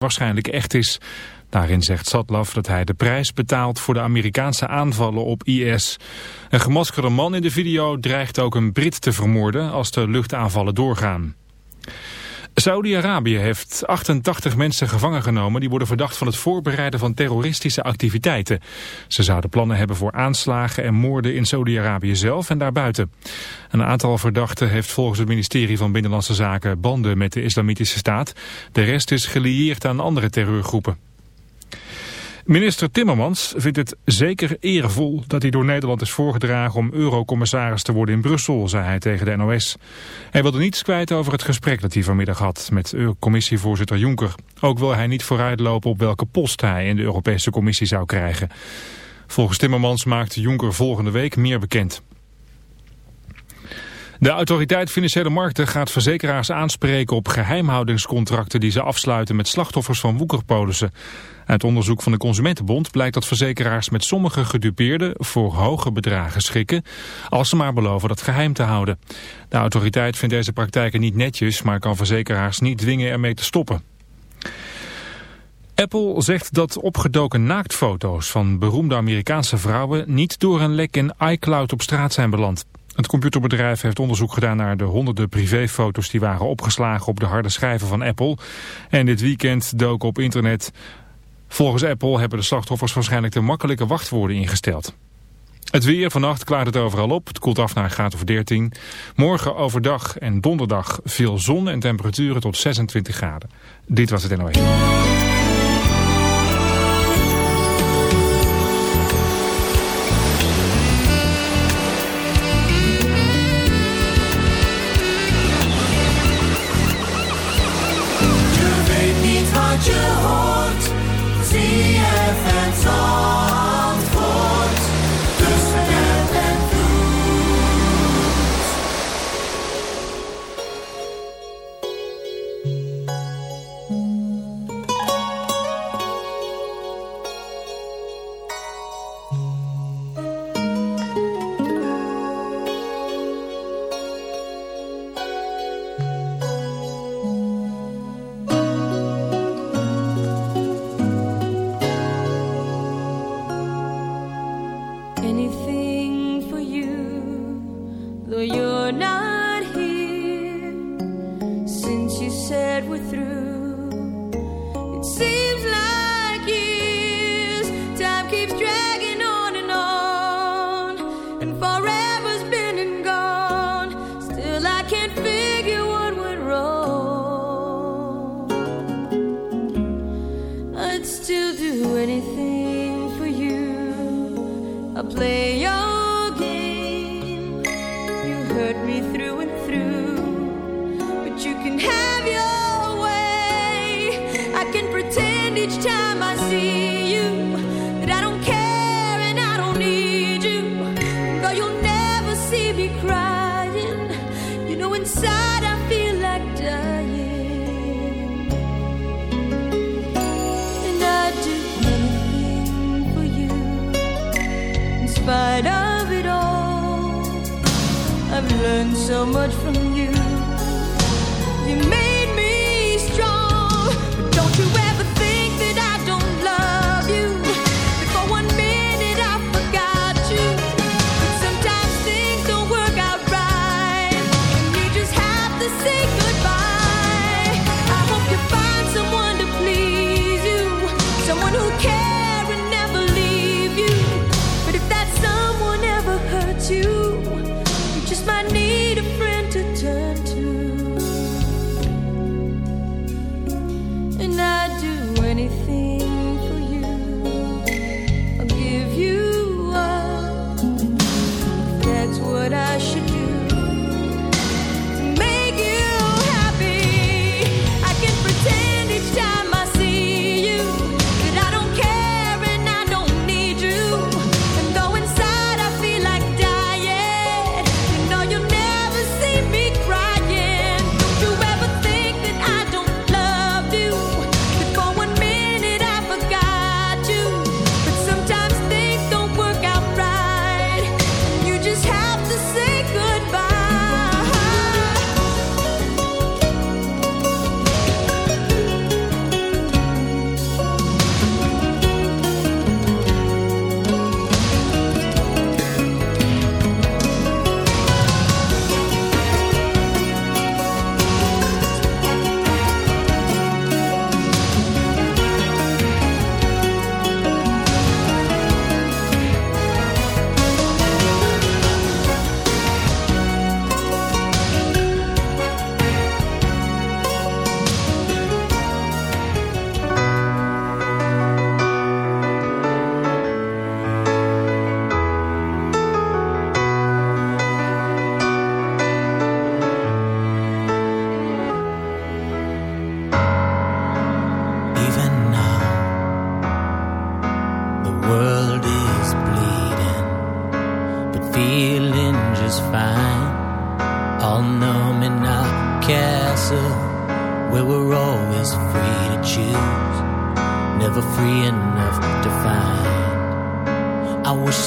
waarschijnlijk echt is. Daarin zegt Sadlov dat hij de prijs betaalt voor de Amerikaanse aanvallen op IS. Een gemaskerde man in de video dreigt ook een Brit te vermoorden als de luchtaanvallen doorgaan. Saudi-Arabië heeft 88 mensen gevangen genomen die worden verdacht van het voorbereiden van terroristische activiteiten. Ze zouden plannen hebben voor aanslagen en moorden in Saudi-Arabië zelf en daarbuiten. Een aantal verdachten heeft volgens het ministerie van Binnenlandse Zaken banden met de islamitische staat. De rest is gelieerd aan andere terreurgroepen. Minister Timmermans vindt het zeker eervol dat hij door Nederland is voorgedragen om eurocommissaris te worden in Brussel, zei hij tegen de NOS. Hij wilde niets kwijt over het gesprek dat hij vanmiddag had met commissievoorzitter Juncker. Ook wil hij niet vooruitlopen op welke post hij in de Europese Commissie zou krijgen. Volgens Timmermans maakt Juncker volgende week meer bekend. De autoriteit Financiële Markten gaat verzekeraars aanspreken op geheimhoudingscontracten die ze afsluiten met slachtoffers van woekerpolissen. Uit onderzoek van de Consumentenbond blijkt dat verzekeraars met sommige gedupeerden voor hoge bedragen schikken, als ze maar beloven dat geheim te houden. De autoriteit vindt deze praktijken niet netjes, maar kan verzekeraars niet dwingen ermee te stoppen. Apple zegt dat opgedoken naaktfoto's van beroemde Amerikaanse vrouwen niet door een lek in iCloud op straat zijn beland. Het computerbedrijf heeft onderzoek gedaan naar de honderden privéfoto's die waren opgeslagen op de harde schijven van Apple. En dit weekend dook op internet Volgens Apple hebben de slachtoffers waarschijnlijk de makkelijke wachtwoorden ingesteld. Het weer, vannacht klaart het overal op. Het koelt af naar een graad of 13. Morgen overdag en donderdag veel zon en temperaturen tot 26 graden. Dit was het NOS.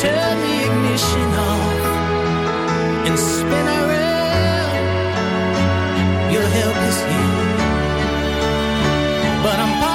turn the ignition off and spin around. Your help is here, but I'm.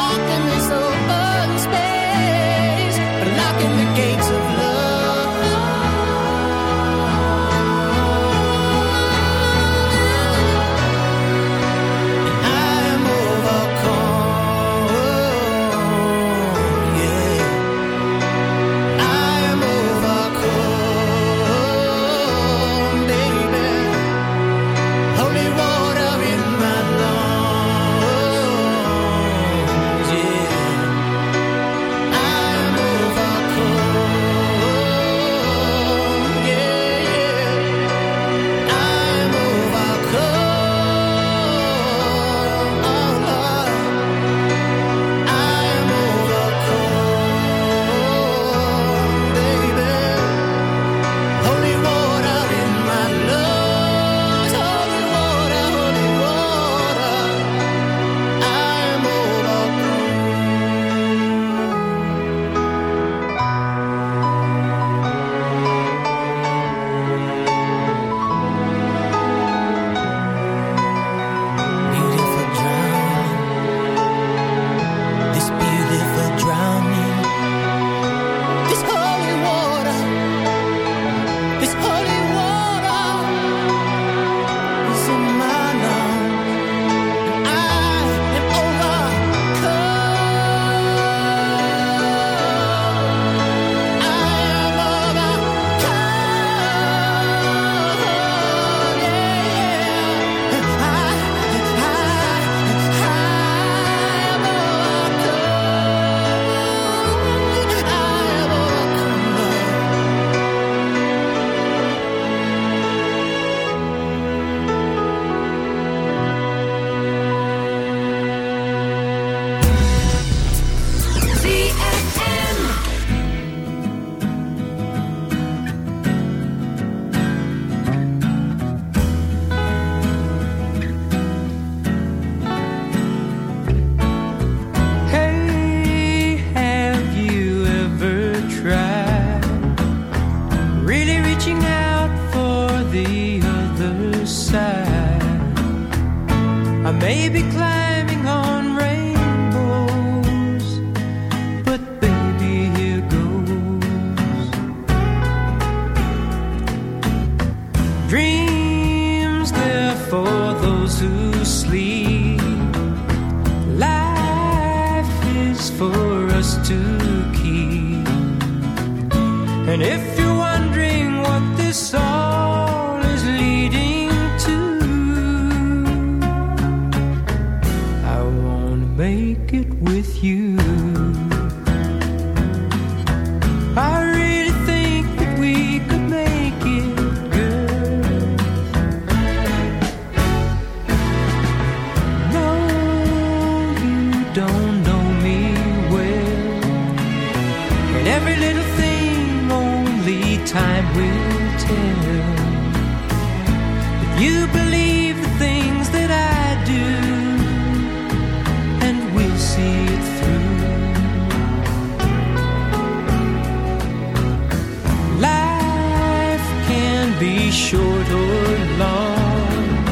short or long.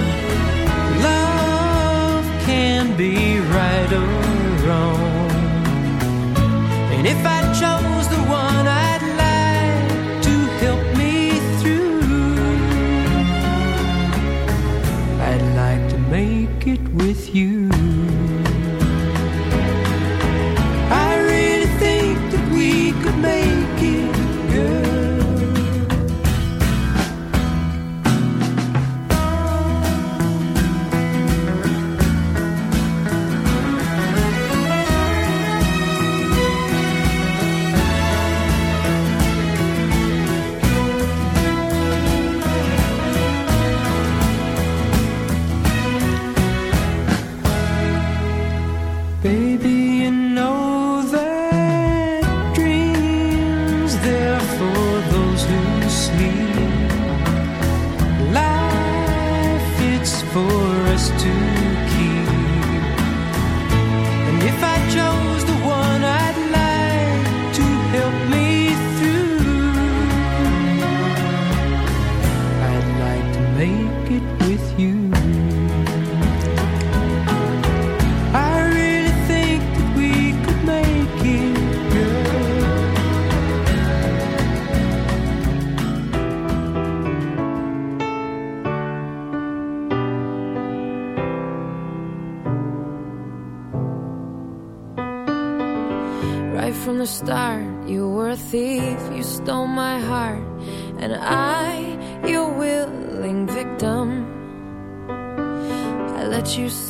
Love can be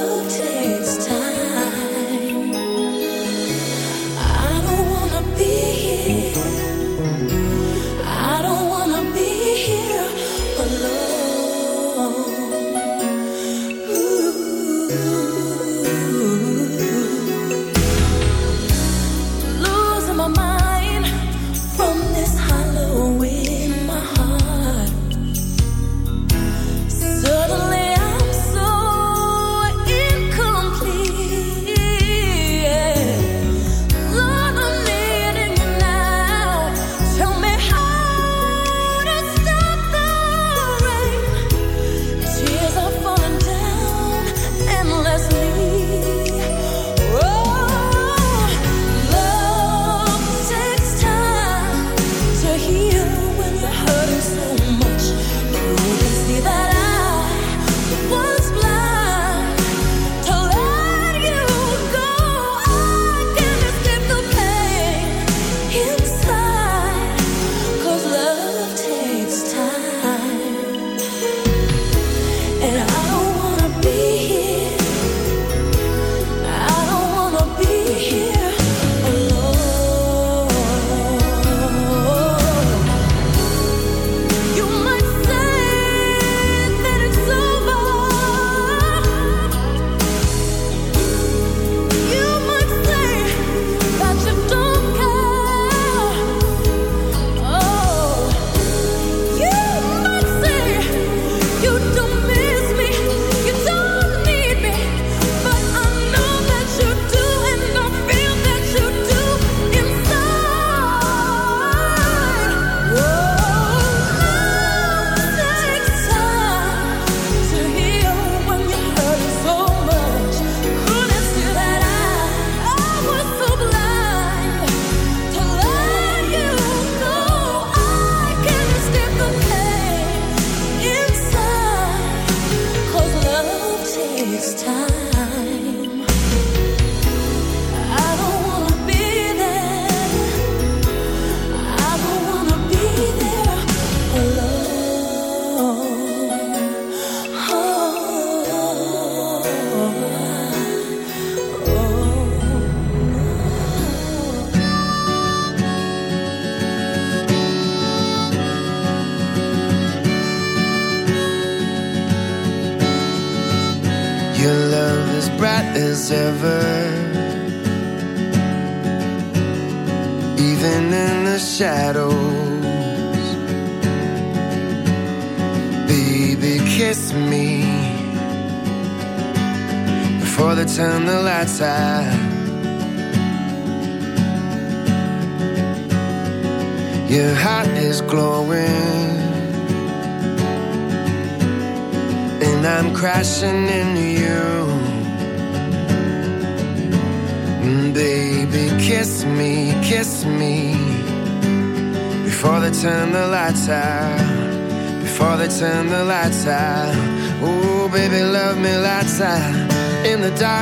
love take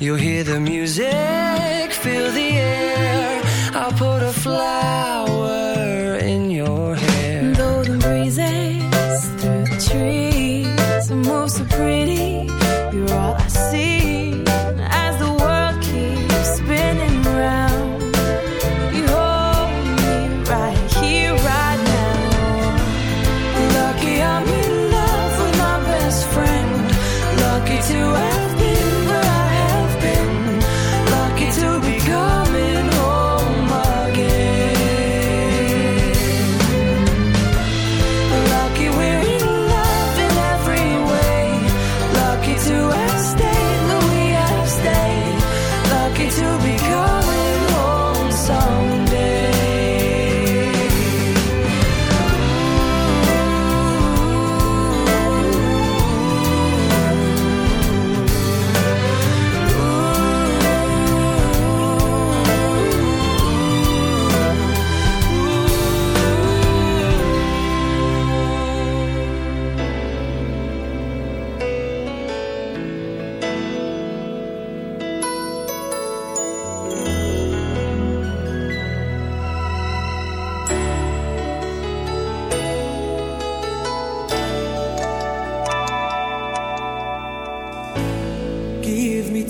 You'll hear the music, feel the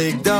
Ik dans.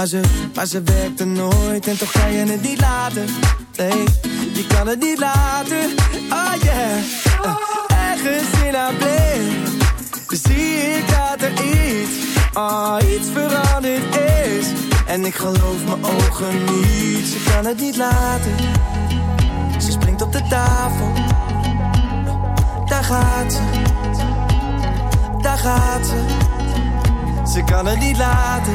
Maar ze, maar ze werkte nooit en toch kan je het niet laten. Nee, je kan het niet laten. Oh yeah. Uh, ergens in haar blik. Zie ik dat er iets, oh iets veranderd is. En ik geloof mijn ogen niet. Ze kan het niet laten. Ze springt op de tafel. Daar gaat ze. Daar gaat ze. Ze kan het niet laten.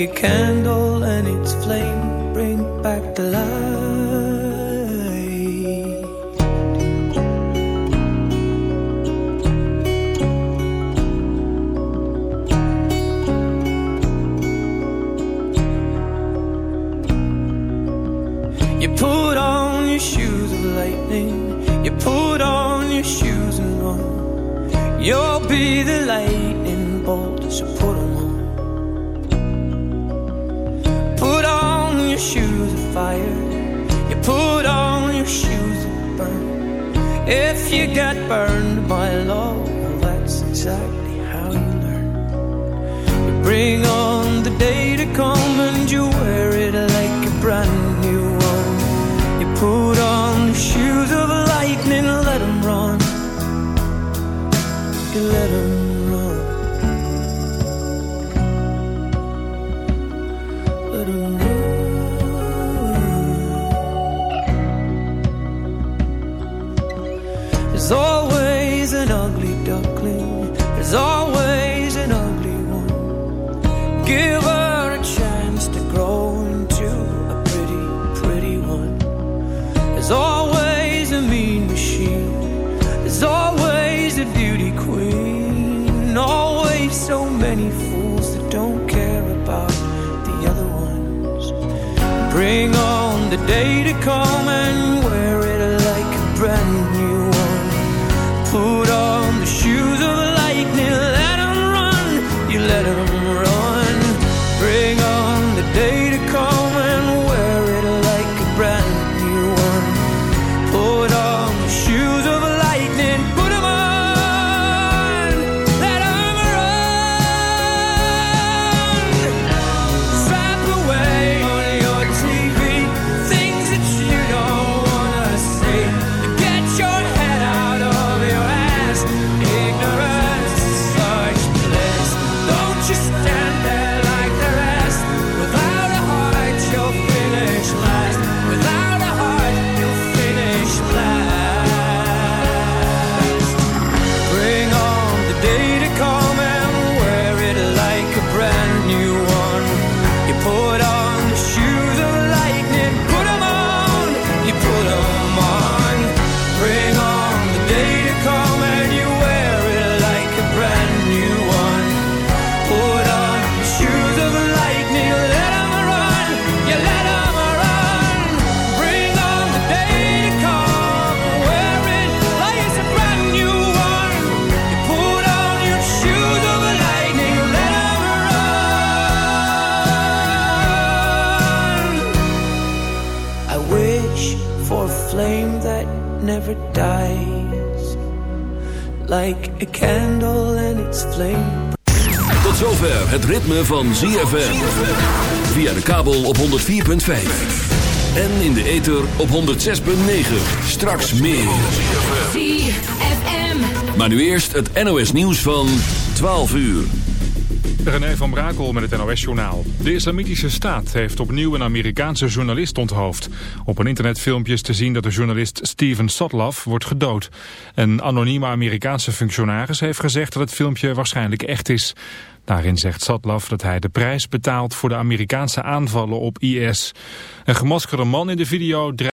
it can van ZFM. Via de kabel op 104.5. En in de ether op 106.9. Straks meer. ZFM. Maar nu eerst het NOS nieuws van 12 uur. René van Brakel met het NOS-journaal. De Islamitische Staat heeft opnieuw een Amerikaanse journalist onthoofd. Op een internetfilmpje is te zien dat de journalist Steven Sotloff wordt gedood. Een anonieme Amerikaanse functionaris heeft gezegd dat het filmpje waarschijnlijk echt is. Daarin zegt Sadlaf dat hij de prijs betaalt voor de Amerikaanse aanvallen op IS. Een gemaskerde man in de video